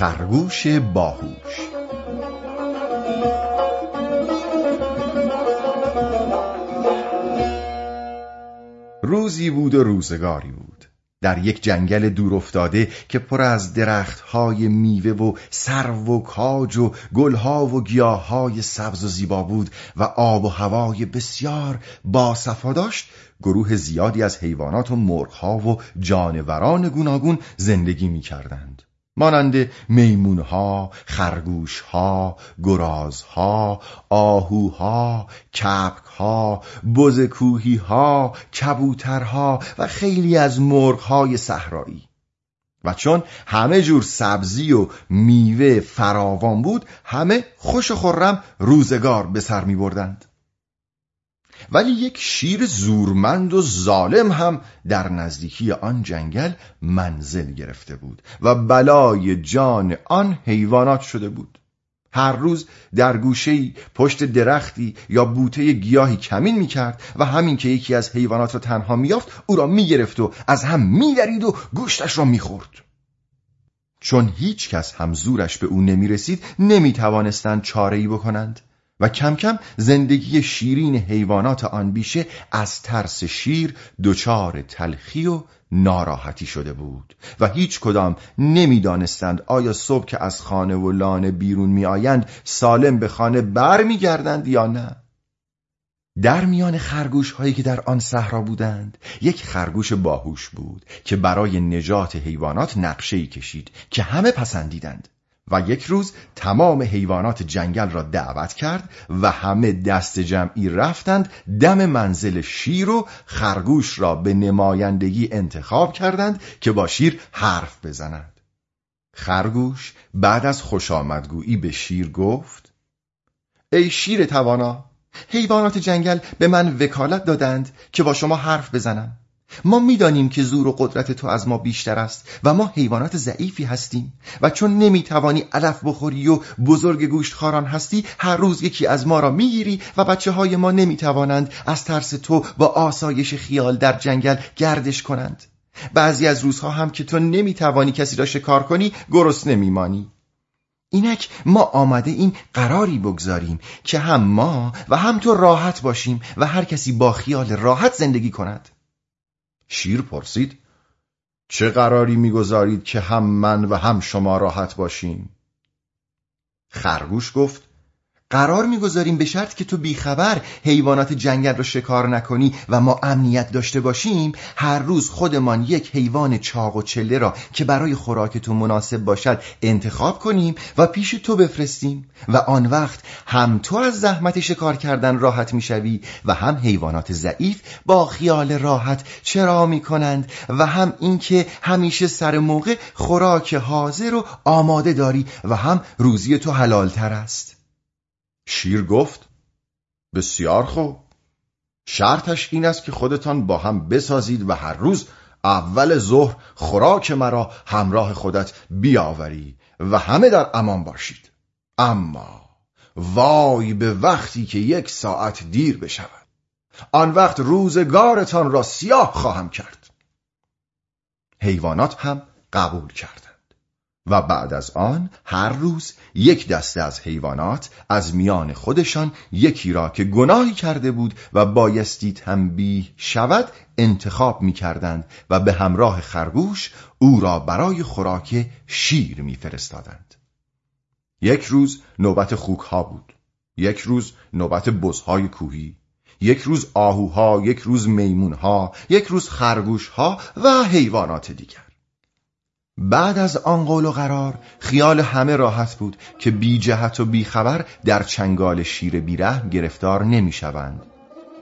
خرگوش باهوش. روزی بود و روزگاری بود. در یک جنگل دور افتاده که پر از درختهای میوه و سرو و کاج و گلها و گیاههای سبز و زیبا بود و آب و هوای بسیار باصفا داشت. گروه زیادی از حیوانات و مرغها و جانوران گوناگون زندگی می کردند. مانند میمونها، خرگوشها، گرازها، آهوها، کپکها، بزکوهیها، کبوترها و خیلی از مرغهای صحرایی. و چون همه جور سبزی و میوه فراوان بود همه خوش و خورم روزگار به سر می بردند. ولی یک شیر زورمند و ظالم هم در نزدیکی آن جنگل منزل گرفته بود و بلای جان آن حیوانات شده بود. هر روز در گوشه پشت درختی یا بوته گیاهی کمین می‌کرد و همین که یکی از حیوانات را تنها میافت او را می‌گرفت و از هم میدرید و گوشتش را می‌خورد. چون هیچ کس هم زورش به او نمی‌رسید نمی‌توانستند چاره ای بکنند. و کم کم زندگی شیرین حیوانات آن بیشه از ترس شیر دچار تلخی و ناراحتی شده بود و هیچ کدام نمی‌دانستند آیا صبح که از خانه و لانه بیرون می آیند سالم به خانه بر می گردند یا نه. در میان خرگوش هایی که در آن صحرا بودند یک خرگوش باهوش بود که برای نجات حیوانات نقشه کشید که همه پسندیدند. و یک روز تمام حیوانات جنگل را دعوت کرد و همه دست جمعی رفتند دم منزل شیر و خرگوش را به نمایندگی انتخاب کردند که با شیر حرف بزنند. خرگوش بعد از خوش آمدگویی به شیر گفت ای شیر توانا حیوانات جنگل به من وکالت دادند که با شما حرف بزنم. ما می‌دانیم که زور و قدرت تو از ما بیشتر است و ما حیوانات ضعیفی هستیم و چون نمی‌توانی علف بخوری و بزرگ گوشت خاران هستی هر روز یکی از ما را می‌گیری و بچه های ما نمی‌توانند از ترس تو با آسایش خیال در جنگل گردش کنند. بعضی از روزها هم که تو نمی‌توانی کسی را شکار کنی گرست نمیمانی اینک ما آمده این قراری بگذاریم که هم ما و هم تو راحت باشیم و هر کسی با خیال راحت زندگی کند. شیر پرسید چه قراری می‌گذارید که هم من و هم شما راحت باشیم؟ خرگوش گفت قرار می‌گذاریم به شرط که تو بیخبر حیوانات جنگل رو شکار نکنی و ما امنیت داشته باشیم هر روز خودمان یک حیوان چاق و چله را که برای خوراک تو مناسب باشد انتخاب کنیم و پیش تو بفرستیم و آن وقت هم تو از زحمت شکار کردن راحت می‌شوی و هم حیوانات ضعیف با خیال راحت چرا می‌کنند و هم اینکه همیشه سر موقع خوراک حاضر و آماده داری و هم روزی تو حلالتر است. شیر گفت بسیار خوب. شرطش این است که خودتان با هم بسازید و هر روز اول ظهر خوراک مرا همراه خودت بیاوری و همه در امان باشید. اما وای به وقتی که یک ساعت دیر بشود. آن وقت روزگارتان را سیاه خواهم کرد. حیوانات هم قبول کرد و بعد از آن هر روز یک دسته از حیوانات از میان خودشان یکی را که گناهی کرده بود و بایستی تنبیه شود انتخاب می کردند و به همراه خرگوش او را برای خوراک شیر می فرستادند. یک روز نوبت خوک ها بود. یک روز نوبت بزهای کوهی. یک روز آهوها یک روز میمونها یک روز خرگوشها و حیوانات دیگر. بعد از آن قول و قرار خیال همه راحت بود که بی جهت و بی خبر در چنگال شیر بیره گرفتار نمی شوند.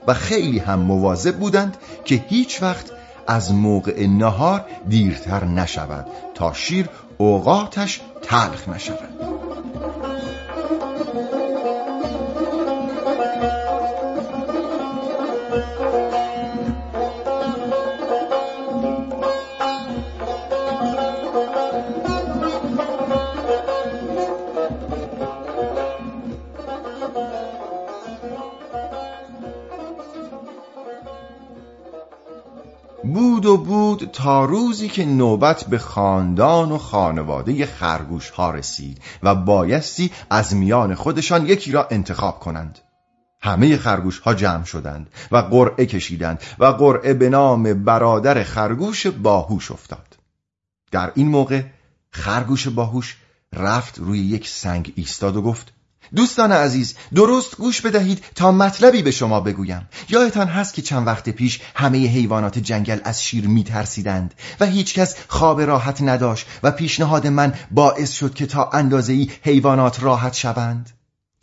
و خیلی هم مواظب بودند که هیچ وقت از موقع نهار دیرتر نشود تا شیر اوقاتش تلخ نشود. بود و بود تا روزی که نوبت به خاندان و خانواده خرگوش ها رسید و بایستی از میان خودشان یکی را انتخاب کنند. همه خرگوش ها جمع شدند و قرعه کشیدند و قرعه به نام برادر خرگوش باهوش افتاد. در این موقع خرگوش باهوش رفت روی یک سنگ ایستاد و گفت دوستان عزیز درست گوش بدهید تا مطلبی به شما بگویم. یادتان هست که چند وقت پیش همه حیوانات جنگل از شیر میترسیدند و هیچکس خواب راحت نداشت و پیشنهاد من باعث شد که تا اندازه ای حیوانات راحت شوند؟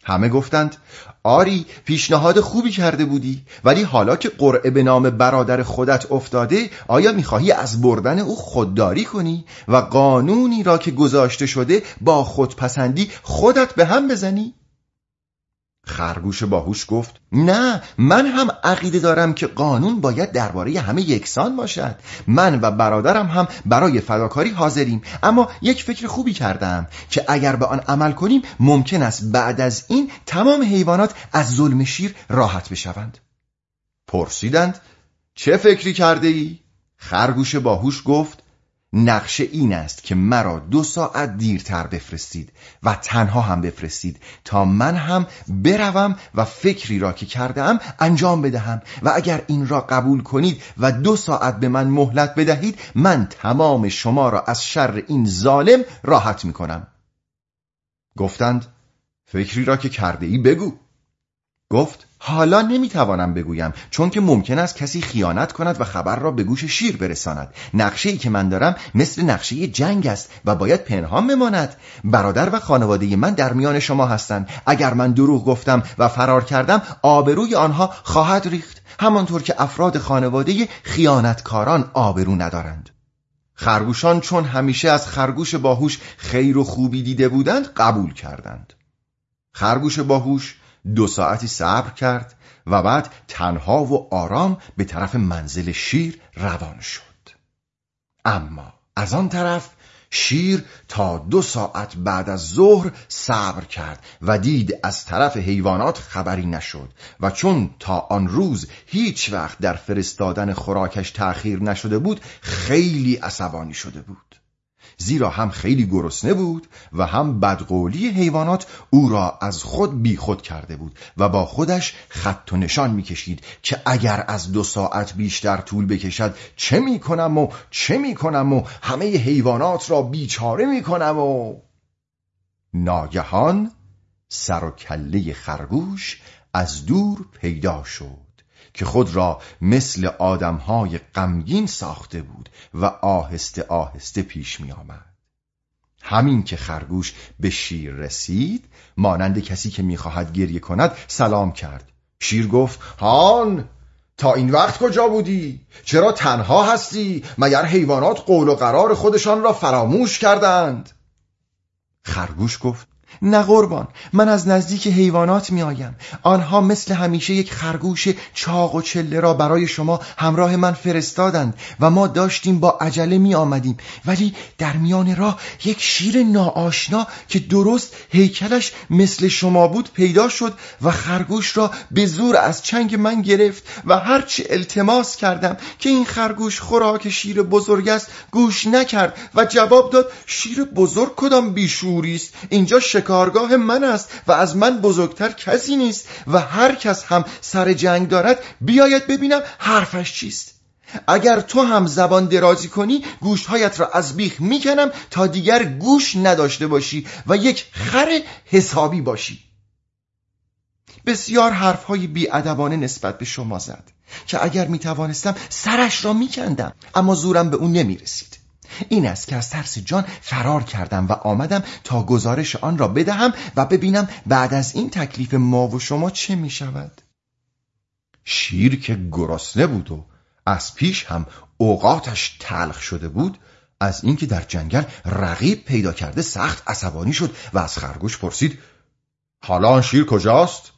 همه گفتند آری پیشنهاد خوبی کرده بودی ولی حالا که قرعه به نام برادر خودت افتاده آیا می‌خواهی از بردن او خودداری کنی و قانونی را که گذاشته شده با خودپسندی خودت به هم بزنی؟ خرگوش باهوش گفت نه من هم عقیده دارم که قانون باید درباره همه یکسان باشد. من و برادرم هم برای فداکاری حاضریم. اما یک فکر خوبی کردم که اگر به آن عمل کنیم ممکن است بعد از این تمام حیوانات از ظلم شیر راحت بشوند. پرسیدند چه فکری کرده ای؟ خرگوش باهوش گفت نقشه این است که مرا دو ساعت دیرتر بفرستید و تنها هم بفرستید تا من هم بروم و فکری را که کردم انجام بدهم. و اگر این را قبول کنید و دو ساعت به من مهلت بدهید من تمام شما را از شر این ظالم راحت می کنم گفتند فکری را که کرده ای بگو. گفت حالا نمی‌توانم بگویم چون که ممکن است کسی خیانت کند و خبر را به گوش شیر برساند. نقشه ای که من دارم مثل نقشه جنگ است و باید پنهان بماند. برادر و خانواده من در میان شما هستند. اگر من دروغ گفتم و فرار کردم آبروی آنها خواهد ریخت. همانطور که افراد خانواده خیانتکاران آبرو ندارند. خرگوشان چون همیشه از خرگوش باهوش خیر و خوبی دیده بودند قبول کردند. خرگوش باهوش دو ساعتی صبر کرد و بعد تنها و آرام به طرف منزل شیر روان شد. اما از آن طرف شیر تا دو ساعت بعد از ظهر صبر کرد و دید از طرف حیوانات خبری نشد و چون تا آن روز هیچ وقت در فرستادن خوراکش تأخیر نشده بود خیلی عصبانی شده بود. زیرا هم خیلی گرسنه بود و هم بدقولی حیوانات او را از خود بیخود کرده بود و با خودش خط و نشان می‌کشید که اگر از دو ساعت بیشتر طول بکشد چه می‌کنم و چه می‌کنم و همه حیوانات را بیچاره می‌کنم و ناگهان سر و کله خرگوش از دور پیدا شد. که خود را مثل آدمهای غمگین ساخته بود و آهسته آهسته پیش می آمد. همین که خرگوش به شیر رسید مانند کسی که می‌خواهد گریه کند سلام کرد شیر گفت هان تا این وقت کجا بودی؟ چرا تنها هستی؟ مگر حیوانات قول و قرار خودشان را فراموش کردند؟ خرگوش گفت نه قربان من از نزدیک حیوانات می آیم آنها مثل همیشه یک خرگوش چاق و چله را برای شما همراه من فرستادند و ما داشتیم با عجله می آمدیم ولی در میان راه یک شیر ناآشنا که درست هیکلش مثل شما بود پیدا شد و خرگوش را به زور از چنگ من گرفت و هرچی التماس کردم که این خرگوش خوراک شیر بزرگ است گوش نکرد و جواب داد شیر بزرگ کدام بیشوری است؟ اینجا شکارگاه من است و از من بزرگتر کسی نیست و هر کس هم سر جنگ دارد بیاید ببینم حرفش چیست. اگر تو هم زبان درازی کنی گوشهایت را از بیخ می‌کنم تا دیگر گوش نداشته باشی و یک خر حسابی باشی. بسیار حرفهای بیادبانه نسبت به شما زد که اگر می‌توانستم سرش را میکندم اما زورم به اون نمی‌رسید. این است که از ترس جان فرار کردم و آمدم تا گزارش آن را بدهم و ببینم بعد از این تکلیف ما و شما چه می شود شیر که گرسنه بود و از پیش هم اوقاتش تلخ شده بود از اینکه در جنگل رقیب پیدا کرده سخت عصبانی شد و از خرگوش پرسید حالا آن شیر کجاست؟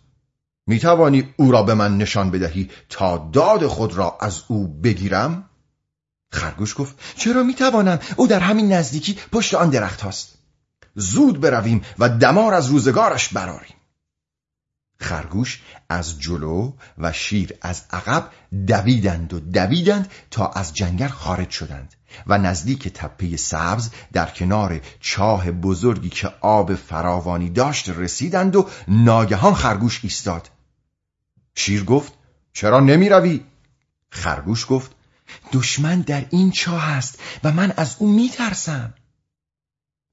می توانی او را به من نشان بدهی تا داد خود را از او بگیرم؟ خرگوش گفت چرا می‌توانم؟ او در همین نزدیکی پشت آن درخت هاست. زود برویم و دمار از روزگارش براریم خرگوش از جلو و شیر از عقب دویدند و دویدند تا از جنگل خارج شدند و نزدیک تپه سبز در کنار چاه بزرگی که آب فراوانی داشت رسیدند و ناگهان خرگوش ایستاد. شیر گفت چرا نمی روی؟ خرگوش گفت دشمن در این چاه است و من از او می ترسم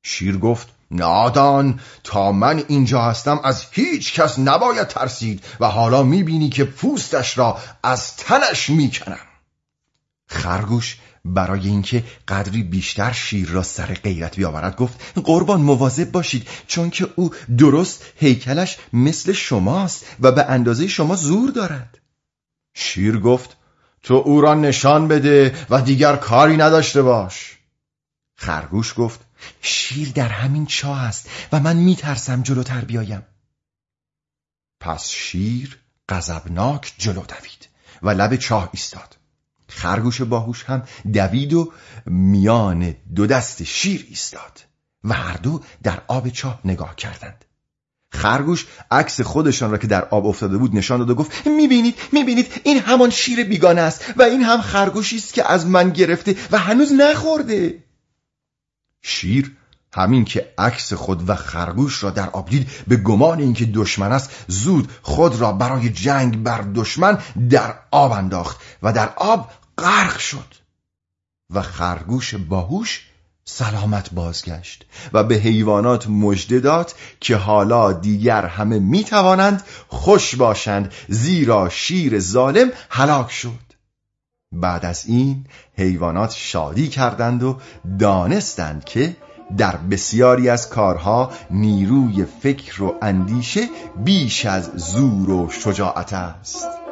شیر گفت نادان تا من اینجا هستم از هیچ کس نباید ترسید و حالا می‌بینی که پوستش را از تنش می‌کنم. خرگوش برای اینکه قدری بیشتر شیر را سر غیرت بیاورد گفت قربان مواظب باشید چون که او درست هیکلش مثل شماست و به اندازه شما زور دارد. شیر گفت تو او را نشان بده و دیگر کاری نداشته باش. خرگوش گفت شیر در همین چاه است و من میترسم جلوتر بیایم. پس شیر غضبناک جلو دوید و لب چاه ایستاد. خرگوش باهوش هم دوید و میان دو دست شیر ایستاد و هر دو در آب چاه نگاه کردند. خرگوش عکس خودشان را که در آب افتاده بود نشان داد و گفت می‌بینید می‌بینید این همان شیر بیگانه است و این هم خرگوشی است که از من گرفته و هنوز نخورده. شیر همین که عکس خود و خرگوش را در آب دید به گمان اینکه دشمن است زود خود را برای جنگ بر دشمن در آب انداخت و در آب غرق شد و خرگوش باهوش سلامت بازگشت و به حیوانات مژده داد که حالا دیگر همه می توانند خوش باشند زیرا شیر ظالم هلاک شد. بعد از این حیوانات شادی کردند و دانستند که در بسیاری از کارها نیروی فکر و اندیشه بیش از زور و شجاعت است.